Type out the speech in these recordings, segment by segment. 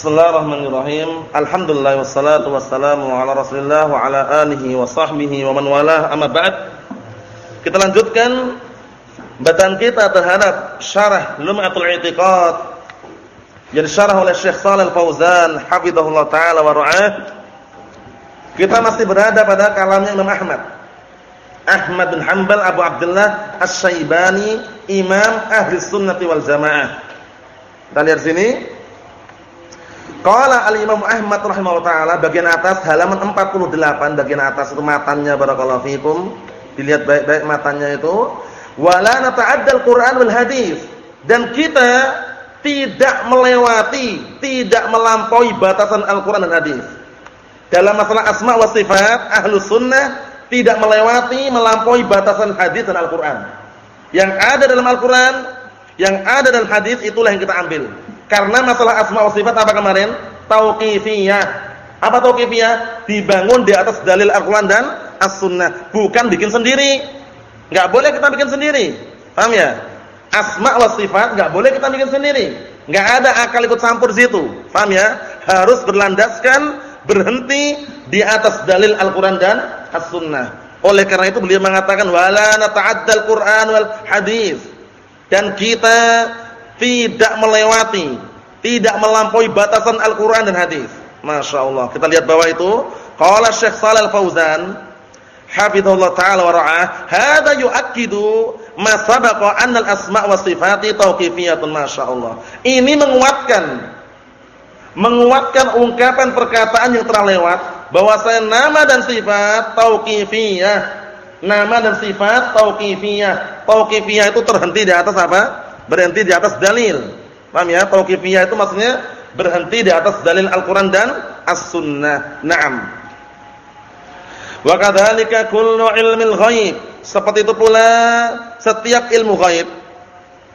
Bismillahirrahmanirrahim. Alhamdulillah wassalatu wassalamu ala Rasulillah wa ala alihi wa sahbihi wa man walah. Amma ba'd. Kita lanjutkan bacaan kita terhadap syarah Lum'atul I'tiqad yang disyarah oleh Syekh Shalal Fauzan hafizahullah taala wa ra'ah. Kita masih berada pada kalamnya Imam Ahmad. Ahmad bin Hanbal Abu Abdullah Asy-Syaibani, Imam Ahli Sunnati wal Jamaah. Kita lihat sini. Qala al-Imam Ahmad rahimahullah taala bagian atas halaman 48 bagian atas itu matanya barakallahu fikum. Dilihat baik-baik matanya itu. Wala nata'addal Qur'an wal hadis. Dan kita tidak melewati, tidak melampaui batasan Al-Qur'an dan hadis. Dalam masalah asma wa sifat, ahlu sunnah tidak melewati, melampaui batasan hadis dan Al-Qur'an. Yang ada dalam Al-Qur'an, yang ada dalam hadis itulah yang kita ambil. Karena masalah asma wa sifat apa kemarin? Tauqifiyah. Apa tauqifiyah? Dibangun di atas dalil Al-Qur'an dan As-Sunnah, bukan bikin sendiri. Enggak boleh kita bikin sendiri. Paham ya? Asma wa sifat enggak boleh kita bikin sendiri. Enggak ada akal ikut campur situ. Paham ya? Harus berlandaskan berhenti di atas dalil Al-Qur'an dan As-Sunnah. Oleh karena itu beliau mengatakan wala nata'addal Qur'an wal hadis. Dan kita tidak melewati, tidak melampaui batasan Al-Qur'an dan hadis. Masya Allah. Kita lihat bawah itu, qala Syekh Shalal Fauzan, hafizahullah taala wa ra'ah, hadza yu'akkidu ma sabaqa anna al-asma' wa sifati tauqifiyatun masyaallah. Ini menguatkan menguatkan ungkapan perkataan yang telah lewat bahwasanya nama dan sifat tauqifiyah. Nama dan sifat tauqifiyah. Tauqifiyah itu terhenti di atas apa? Berhenti di atas dalil. Paham ya? Tauqifiyah itu maksudnya berhenti di atas dalil Al-Qur'an dan As-Sunnah. Naam. Wa kadzalika kullu ilmil ghaib. Seperti itu pula setiap ilmu ghaib.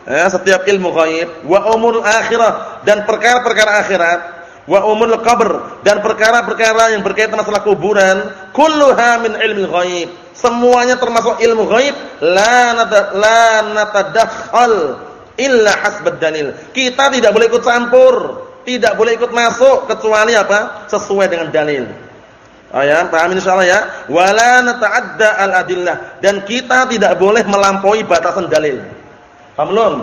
Ya, setiap ilmu ghaib wa umur akhirah dan perkara-perkara akhirat wa umur qabr dan perkara-perkara yang berkaitan masalah kuburan kulluha min ilmi ghaib semuanya termasuk ilmu ghaib la la natadakhal illa hasbad dalil. Kita tidak boleh ikut campur, tidak boleh ikut masuk kecuali apa? Sesuai dengan dalil. Oh ya, paham insyaallah ya. Wala nata'adda al-adillah dan kita tidak boleh melampaui batasan dalil. Paham belum?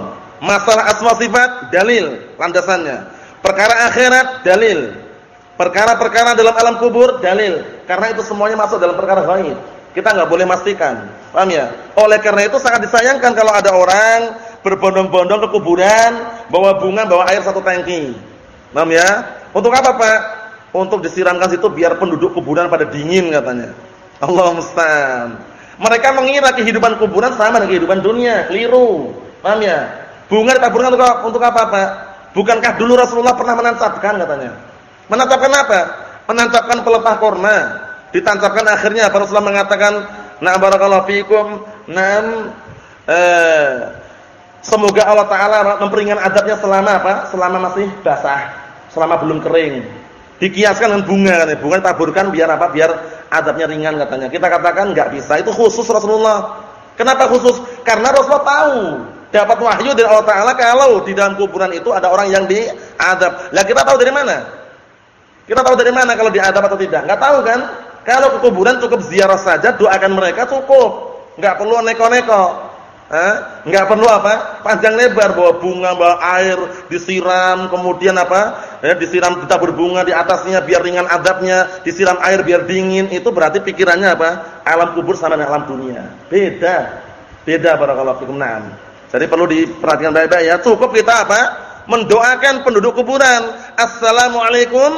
Masalah asma sifat dalil landasannya. Perkara akhirat dalil. Perkara-perkara dalam alam kubur dalil. Karena itu semuanya masuk dalam perkara gaib. Kita nggak boleh memastikan. Paham ya? Oleh karena itu sangat disayangkan kalau ada orang berbondong-bondong ke kuburan, bawa bunga, bawa air satu tangki. Paham ya? Untuk apa, Pak? Untuk disiramkan situ biar penduduk kuburan pada dingin katanya. Allah musta'an. Mereka mengira kehidupan kuburan sama dengan kehidupan dunia, keliru. Paham ya? Bunga ditaburkan untuk, untuk apa, Pak? Bukankah dulu Rasulullah pernah menancapkan katanya? Menancapkan apa? Menancapkan pelepah korma. Ditancapkan akhirnya Rasulullah mengatakan, "Na barakallahu fikum." Nam eh Semoga Allah Taala memperingan adabnya selama apa? Selama masih basah, selama belum kering. Dikiaskan dengan bunga katanya. Bunga taburkan biar apa? Biar adabnya ringan katanya. Kita katakan enggak bisa. Itu khusus Rasulullah. Kenapa khusus? Karena Rasulullah tahu dapat wahyu dari Allah Taala kalau di dalam kuburan itu ada orang yang diadab. Lah kita tahu dari mana? Kita tahu dari mana kalau diadab atau tidak? Enggak tahu kan? Kalau ke kuburan cukup ziarah saja, doakan mereka cukup. Enggak perlu neko-neko. Eh, enggak perlu apa? Panjang lebar bawa bunga, bawa air, disiram, kemudian apa? Ya, disiram kita berbunga di atasnya biar ringan adabnya, disiram air biar dingin. Itu berarti pikirannya apa? Alam kubur sama dengan alam dunia. Beda. Beda barakallahu fikum. Naam. Jadi perlu diperhatikan baik-baik ya. Cukup kita apa? Mendoakan penduduk kuburan. Assalamualaikum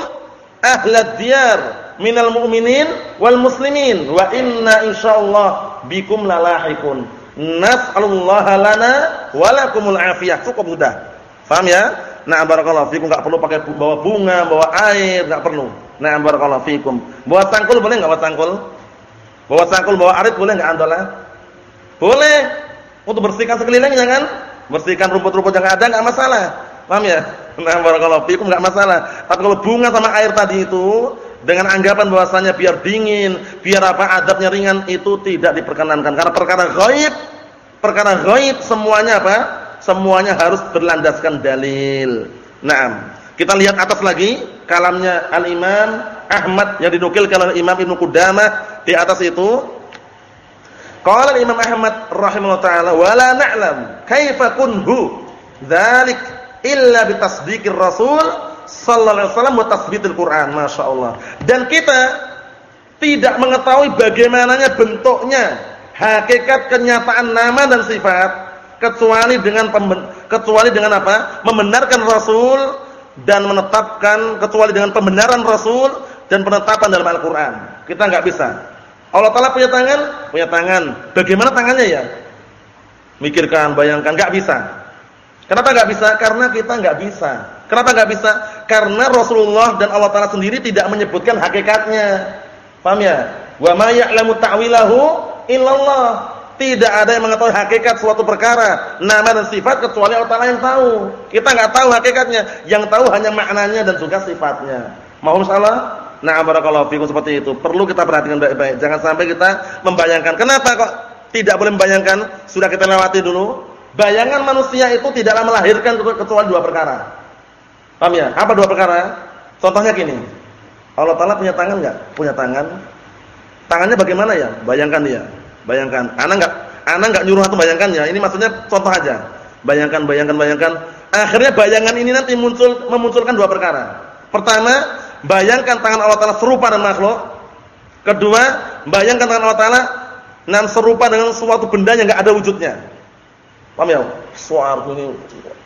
ahlad diyar minal mu'minin wal muslimin wa inna insyaallah bikum lalahikun. Nas'alullaha lana wa lakumul afiyah. Cukup mudah. Paham ya? Nah, barakallahu fikum enggak perlu pakai bawa bunga, bawa air, enggak perlu. Nah, barakallahu fikum. Bawa cangkul boleh enggak bawa cangkul? Bawa cangkul, bawa arit boleh enggak andola? Boleh. Untuk bersihkan sekelilingnya kan? Bersihkan rumput-rumput yang ada enggak masalah. Paham ya? Nah, barakallahu fikum enggak masalah. Tapi kalau bunga sama air tadi itu dengan anggapan bahwasanya biar dingin, biar apa adabnya ringan itu tidak diperkenankan karena perkara gaib, perkara gaib semuanya apa? Semuanya harus berlandaskan dalil. Naam. Kita lihat atas lagi kalamnya Al-Imam Ahmad yang dinukilkan oleh Imam Ibnu Qudamah di atas itu. Qala Imam Ahmad rahimahullah taala wala na'lam kaifa kunhu dzalik illa bitasdiqir rasul sallallahu alaihi wasallam wa tasbitil Quran masyaallah. Dan kita tidak mengetahui bagaimananya bentuknya, hakikat kenyataan nama dan sifat kecuali dengan kecuali dengan apa? membenarkan Rasul dan menetapkan kecuali dengan pembenaran Rasul dan penetapan dalam Al-Qur'an. Kita enggak bisa. Allah Taala punya tangan, punya tangan. Bagaimana tangannya ya? Mikirkan, bayangkan, enggak bisa. Kenapa enggak bisa? Karena kita enggak bisa. Kenapa enggak bisa? Karena Rasulullah dan Allah Taala sendiri tidak menyebutkan hakikatnya. Paham ya? Wa ma ya'lamu ta'wilahu illallah. Tidak ada yang mengetahui hakikat suatu perkara, nama dan sifat kecuali Allah Taala yang tahu. Kita enggak tahu hakikatnya, yang tahu hanya maknanya dan juga sifatnya. Mohon salah? Nah, barakallahu fikum seperti itu. Perlu kita perhatikan baik-baik. Jangan sampai kita membayangkan. Kenapa kok tidak boleh membayangkan? Sudah kita lewati dulu. Bayangan manusia itu tidaklah melahirkan kecuali dua perkara. Paham ya? Apa dua perkara? Contohnya gini. Allah Taala punya tangan enggak? Punya tangan. Tangannya bagaimana ya? Bayangkan dia. Bayangkan. Anak enggak anak enggak nyuruh atau bayangkan ya. Ini maksudnya contoh aja. Bayangkan, bayangkan, bayangkan. Akhirnya bayangan ini nanti muncul memunculkan dua perkara. Pertama, bayangkan tangan Allah Taala serupa dengan makhluk. Kedua, bayangkan tangan Allah Taala nan serupa dengan suatu benda yang enggak ada wujudnya. Paham ya? Suar ini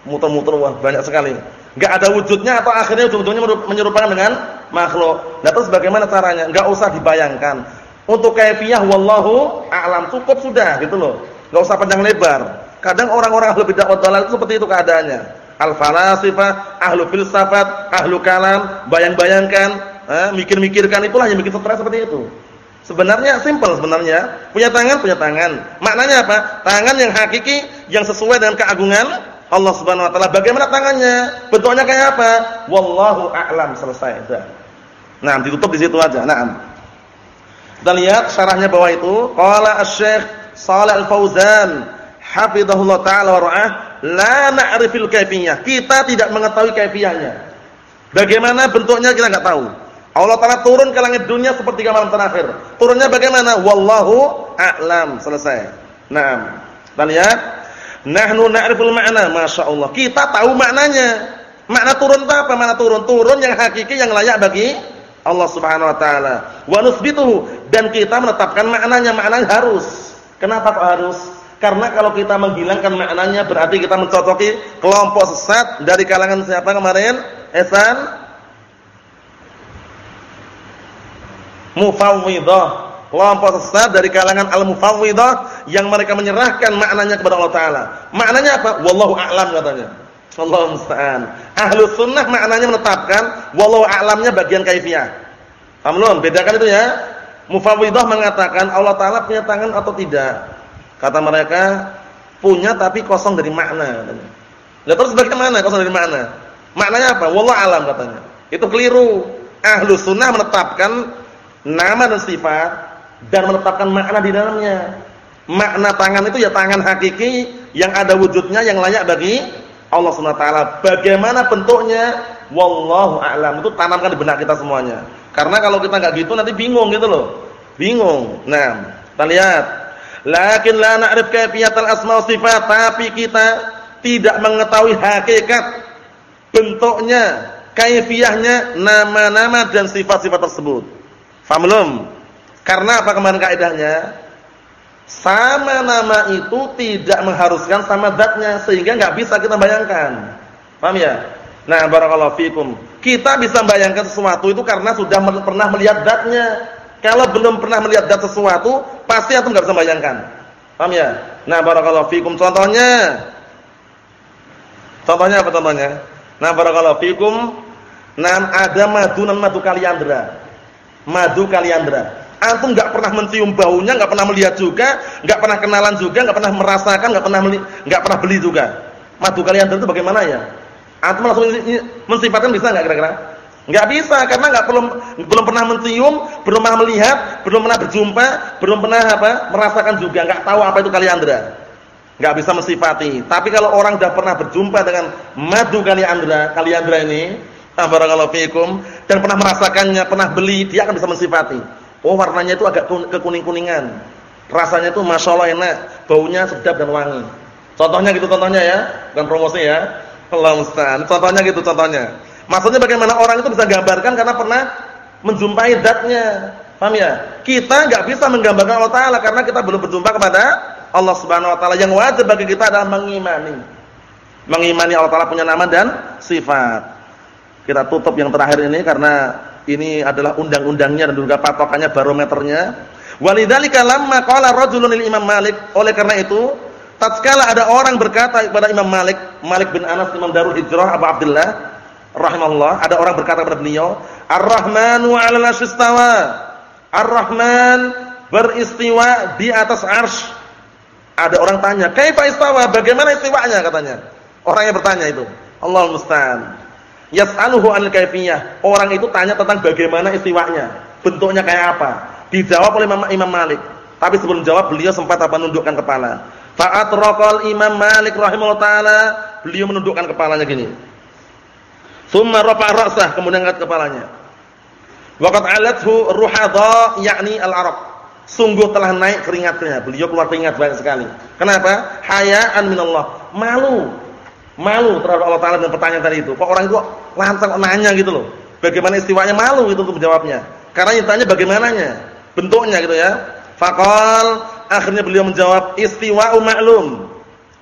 muter-muter wah banyak sekali. Enggak ada wujudnya atau akhirnya ujung-ujungnya menyerupakan dengan makhluk. Nah, terus bagaimana caranya? Enggak usah dibayangkan. Untuk kaifiyah wallahu a'lam cukup sudah gitu loh. Enggak usah panjang lebar. Kadang orang-orang ahli bidah itu seperti itu keadaannya. Al-falasifah, ahlu filsafat, ahlu kalam, bayang-bayangkan, eh, mikir-mikirkan itulah yang bikin stres seperti itu. Sebenarnya simple sebenarnya. Punya tangan, punya tangan. Maknanya apa? Tangan yang hakiki, yang sesuai dengan keagungan Allah Subhanahu wa taala. Bagaimana tangannya? Bentuknya kayak apa? Wallahu a'lam. Selesai. Sudah. Nah, ditutup di situ aja. Nah. Kita lihat syarahnya bawah itu, qala asy-syekh Shalih Al-Fauzan hafizahullah taala wa ra'ah, la na'rifil kaifiyah. Kita tidak mengetahui kaifiyahnya. Bagaimana bentuknya kita enggak tahu. Allah Taala turun ke langit dunia sepertiga malam terakhir. Turunnya bagaimana? Wallahu a'lam. Selesai. Nah, kita lihat Nahnu na'riful ma'na, Masya Allah. Kita tahu maknanya. Makna turun itu apa? Makna turun? Turun yang hakiki, yang layak bagi Allah Subhanahu wa taala. Wa nusbituhu dan kita menetapkan maknanya, maknanya harus. Kenapa kok harus? Karena kalau kita menghilangkan maknanya berarti kita mencocoki kelompok sesat dari kalangan siapa kemarin? Esan Mufawwidah kelompok sesat dari kalangan al-mufawwidah yang mereka menyerahkan maknanya kepada Allah taala. Maknanya apa? Wallahu a'lam katanya. Allah musta'an. Ahlu sunnah maknanya menetapkan wallahu a'lamnya bagian kaifiyah. Paham Bedakan itu ya. Mufawwidah mengatakan Allah taala punya tangan atau tidak. Kata mereka punya tapi kosong dari makna katanya. Lah terus bagaimana kosong dari makna? Maknanya apa? Wallahu a'lam katanya. Itu keliru. Ahlu sunnah menetapkan nama dan sifat dan menetapkan makna di dalamnya. Makna tangan itu ya tangan hakiki yang ada wujudnya yang layak bagi Allah Subhanahu wa taala. Bagaimana bentuknya? Wallahu a'lam. Itu tanamkan di benak kita semuanya. Karena kalau kita enggak gitu nanti bingung gitu loh. Bingung. Nah, kita lihat. Lakin la na'rif kaifiyatal asma wa sifat, tapi kita tidak mengetahui hakikat bentuknya, kaifiyahnya, nama-nama dan sifat-sifat tersebut. Faham belum? Karena apa kemarin kaidahnya? Sama nama itu tidak mengharuskan sama zatnya sehingga nggak bisa kita bayangkan. Paham ya? Nah, barakallahu fikum. Kita bisa bayangkan sesuatu itu karena sudah pernah melihat zatnya. Kalau belum pernah melihat zat sesuatu, pasti antum nggak bisa bayangkan. Paham ya? Nah, barakallahu fikum. Contohnya Contohnya apa contohnya? Nah, barakallahu fikum. Nah, ada madu dan madu kaliandra. Madu kaliandra antum nggak pernah mencium baunya, nggak pernah melihat juga, nggak pernah kenalan juga, nggak pernah merasakan, nggak pernah nggak pernah beli juga. Madu kalian itu bagaimana ya? Antum langsung mensifatkan bisa nggak kira-kira? Nggak bisa karena nggak belum belum pernah mencium, belum pernah melihat, belum pernah berjumpa, belum pernah apa merasakan juga, nggak tahu apa itu kaliandra. Nggak bisa mensifati. Tapi kalau orang sudah pernah berjumpa dengan madu kaliandra, kaliandra ini, fikum dan pernah merasakannya, pernah beli, dia akan bisa mensifati. Oh, warnanya itu agak kekuning-kuningan. Rasanya itu Masya Allah enak, baunya sedap dan wangi. Contohnya gitu contohnya ya, bukan promosi ya. Allah. Contohnya gitu contohnya. Maksudnya bagaimana orang itu bisa gambarkan karena pernah menjumpai zatnya. Paham ya? Kita nggak bisa menggambarkan Allah Taala karena kita belum berjumpa kepada Allah Subhanahu Wa Taala. Yang wajib bagi kita adalah mengimani, mengimani Allah Taala punya nama dan sifat. Kita tutup yang terakhir ini karena ini adalah undang-undangnya dan juga patokannya barometernya. Walidzalika lamma qala rajulun lil Imam Malik, oleh karena itu tatkala ada orang berkata kepada Imam Malik, Malik bin Anas Imam Darul Hijrah Abu Abdullah rahimahullah, ada orang berkata kepada beliau, Ar-Rahmanu 'alal istawa. Ar-Rahman beristiwa di atas arsy. Ada orang tanya, "Kaifa istawa? Bagaimana istiwanya?" katanya. Orang yang bertanya itu. Allah musta'an. Yas'aluhu 'anil kaifiyah. Orang itu tanya tentang bagaimana istiwanya, bentuknya kayak apa. Dijawab oleh Imam Malik. Tapi sebelum jawab beliau sempat apa nundukkan kepala. Fa'atraqal Imam Malik rahimahullah taala, beliau menundukkan kepalanya gini. Tsumma rafa'a ra'sah, kemudian angkat kepalanya. Waqad 'alathu ruhadha yakni al-araq. Sungguh telah naik keringatnya. Beliau keluar keringat banyak sekali. Kenapa? Hayaan minallah. Malu malu terhadap Allah Taala dengan pertanyaan tadi itu. Kok orang itu langsung nanya gitu loh. Bagaimana istiwanya malu itu untuk menjawabnya. Karena yang tanya bagaimananya, bentuknya gitu ya. Faqal akhirnya beliau menjawab istiwa'u ma'lum.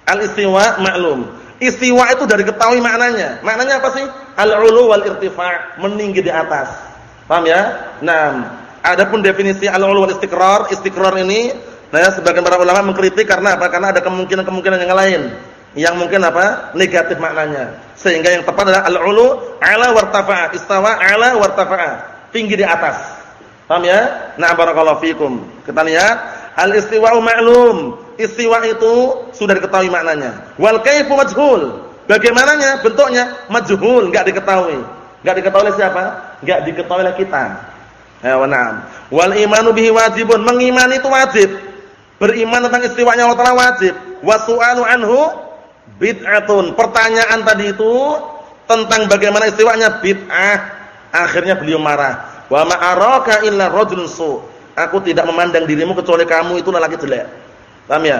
Al-istiwa ma'lum. Istiwa itu dari ketahui maknanya. Maknanya apa sih? Al-ulu wal irtifa', meninggi di atas. Paham ya? Nah, adapun definisi al-ulu wal istiqrar, istiqrar ini nah ya, sebagian para ulama mengkritik karena apa? Karena ada kemungkinan-kemungkinan yang lain yang mungkin apa? negatif maknanya. Sehingga yang tepat adalah al-ulu ala wartafa'a, istawa ala wartafa'a, tinggi di atas. Paham ya? Nah, barakallahu fikum. Kita lihat al-istiwa'u ma'lum. Istiwa itu sudah diketahui maknanya. Wal kaifu majhul. Bagaimananya? Bentuknya majhul, enggak diketahui. Enggak diketahui oleh siapa? Enggak diketahui oleh kita. Ya, na'am. Wal imanu bihi wajibun. Mengimani itu wajib. Beriman tentang istiwanya Allah Taala wajib. Wasu'alu anhu bid'atun. Pertanyaan tadi itu tentang bagaimana istiwanya bid'ah. Akhirnya beliau marah. Wa ma'araka illa rajulun su. Aku tidak memandang dirimu kecuali kamu itu lelaki jelek. Paham ya?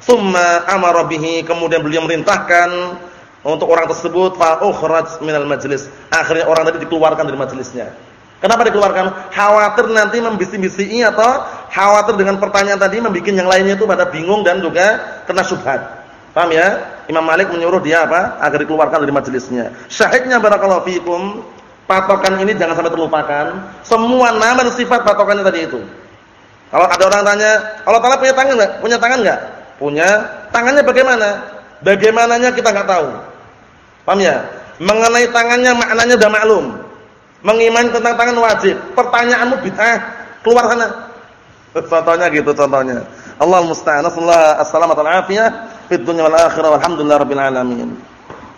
Summa amara bihi, kemudian beliau merintahkan untuk orang tersebut fa ukhraj minal majlis. Akhirnya orang tadi dikeluarkan dari majelisnya. Kenapa dikeluarkan? Khawatir nanti membisi-bisi atau khawatir dengan pertanyaan tadi membuat yang lainnya itu pada bingung dan juga kena syubhat. Paham ya? Imam Malik menyuruh dia apa? Agar dikeluarkan dari majelisnya. Syahidnya barakallahu fikum, patokan ini jangan sampai terlupakan. Semua nama dan sifat patokannya tadi itu. Kalau ada orang tanya, Allah Taala punya tangan enggak? Punya tangan enggak? Punya. Tangannya bagaimana? Bagaimananya kita enggak tahu. Paham ya? Mengenai tangannya maknanya sudah maklum. Mengimani tentang tangan wajib. Pertanyaanmu bid'ah. Keluar sana. Contohnya gitu contohnya. Allah musta'an. Assalamualaikum warahmatullahi wabarakatuh fid dunya wal akhirah walhamdulillahi rabbil alamin